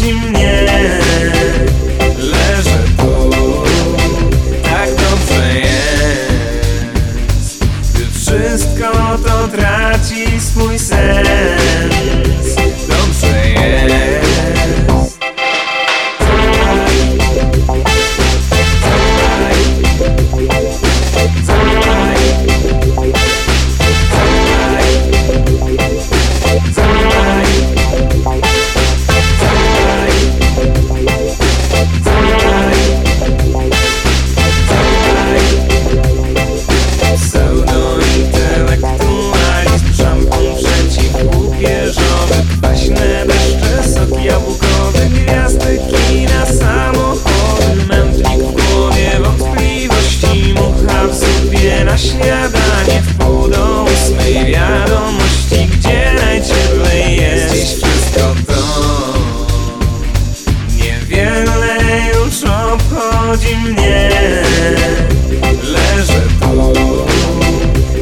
You. Śniadanie w pół do ósmej Wiadomości, gdzie najcieplej jest. Dziś wszystko to Niewiele już obchodzi mnie. Leżę tu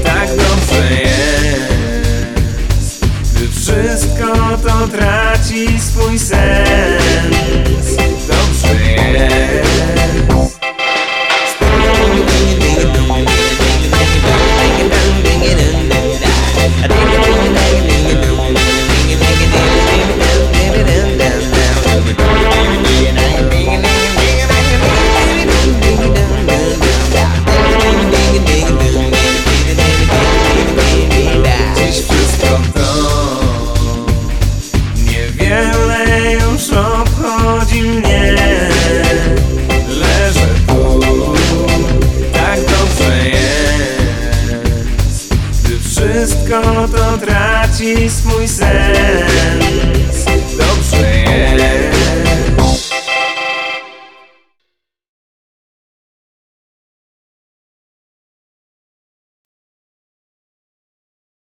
Tak dobrze jest. Gdy wszystko to traci swój sens wszystko to traci swój